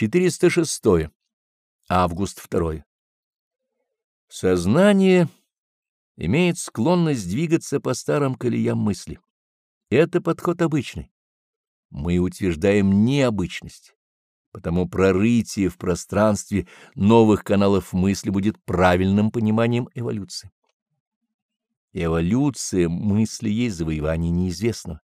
406. Август 2. Сознание имеет склонность двигаться по старым колеям мысли. Это подход обычный. Мы утверждаем необычность, потому прорытие в пространстве новых каналов мысли будет правильным пониманием эволюции. Эволюция мысли есть завоевание неизвестного.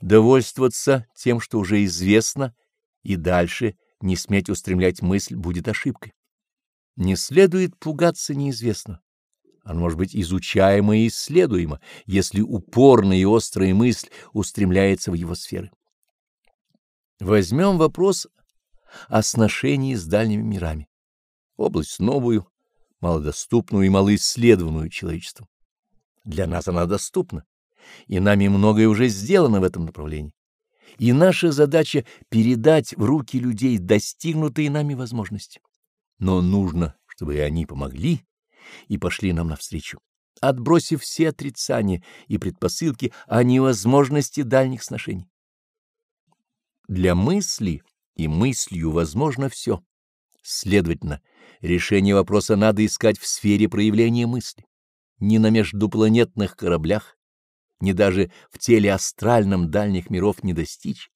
Довольствоваться тем, что уже известно, и дальше не сметь устремлять мысль будет ошибкой. Не следует пугаться неизвестного. Оно может быть изучаемо и исследуемо, если упорная и острая мысль устремляется в его сферы. Возьмем вопрос о сношении с дальними мирами. Область новую, малодоступную и малоисследованную человечеством. Для нас она доступна, и нами многое уже сделано в этом направлении. И наша задача — передать в руки людей достигнутые нами возможности. Но нужно, чтобы и они помогли и пошли нам навстречу, отбросив все отрицания и предпосылки о невозможности дальних сношений. Для мысли и мыслью возможно все. Следовательно, решение вопроса надо искать в сфере проявления мысли, не на междупланетных кораблях, не даже в теле астральном дальних миров не достичь,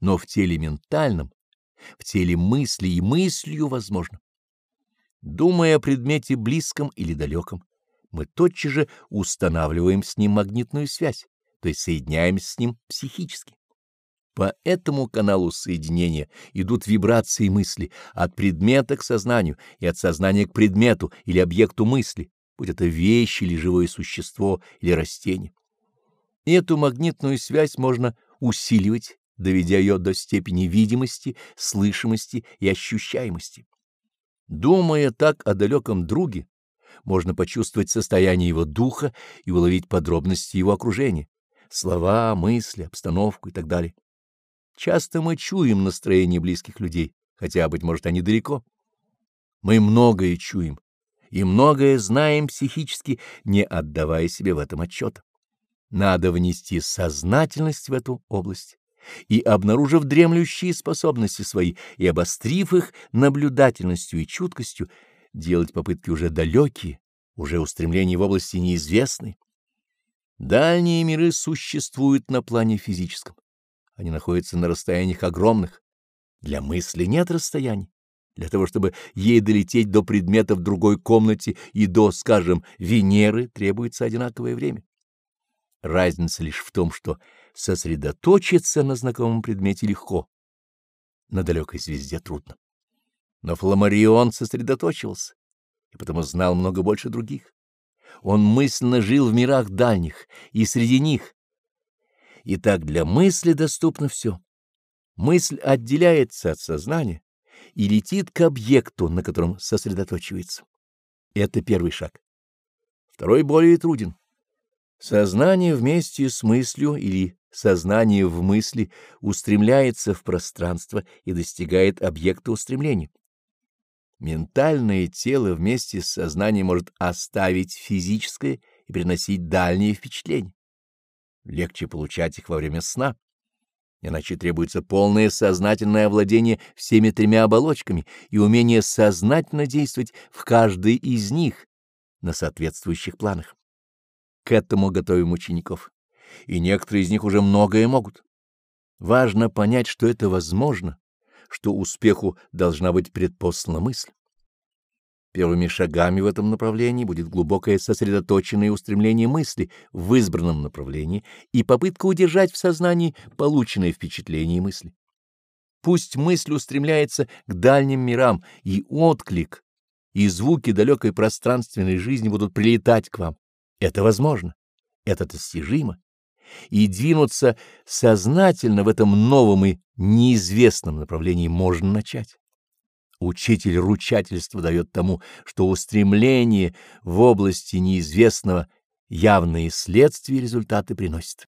но в теле ментальном, в теле мысли и мыслью возможно. Думая о предмете близком или далеком, мы тотчас же устанавливаем с ним магнитную связь, то есть соединяемся с ним психически. По этому каналу соединения идут вибрации мысли от предмета к сознанию и от сознания к предмету или объекту мысли, будь это вещь или живое существо или растение. Эту магнитную связь можно усиливать, доведя ее до степени видимости, слышимости и ощущаемости. Думая так о далеком друге, можно почувствовать состояние его духа и уловить подробности его окружения, слова, мысли, обстановку и так далее. Часто мы чуем настроение близких людей, хотя, быть может, они далеко. Мы многое чуем и многое знаем психически, не отдавая себе в этом отчета. Надо внести сознательность в эту область и, обнаружив дремлющие способности свои и обострив их наблюдательностью и чуткостью, делать попытки уже далекие, уже устремления в области неизвестной. Дальние миры существуют на плане физическом. Они находятся на расстояниях огромных. Для мысли нет расстояний. Для того, чтобы ей долететь до предмета в другой комнате и до, скажем, Венеры, требуется одинаковое время. Разница лишь в том, что сосредоточиться на знакомом предмете легко, на далекой звезде трудно. Но Фламарион сосредоточился и потому знал много больше других. Он мысленно жил в мирах дальних, и среди них Итак, для мысли доступно все. Мысль отделяется от сознания и летит к объекту, на котором сосредоточивается. Это первый шаг. Второй более труден. Сознание вместе с мыслью или сознание в мысли устремляется в пространство и достигает объекта устремления. Ментальное тело вместе с сознанием может оставить физическое и приносить дальние впечатления легче получать их во время сна. Иначе требуется полное сознательное овладение всеми тремя оболочками и умение сознательно действовать в каждой из них на соответствующих планах. К этому готовим учеников, и некоторые из них уже многое могут. Важно понять, что это возможно, что успеху должна быть предпослана мысль. Первыми шагами в этом направлении будет глубокое сосредоточенное устремление мысли в избранном направлении и попытка удержать в сознании полученные впечатления и мысли. Пусть мысль устремляется к дальним мирам, и отклик, и звуки далекой пространственной жизни будут прилетать к вам. Это возможно, это достижимо. И двинуться сознательно в этом новом и неизвестном направлении можно начать. Учитель ручательство дает тому, что устремление в области неизвестного явные следствия и результаты приносит.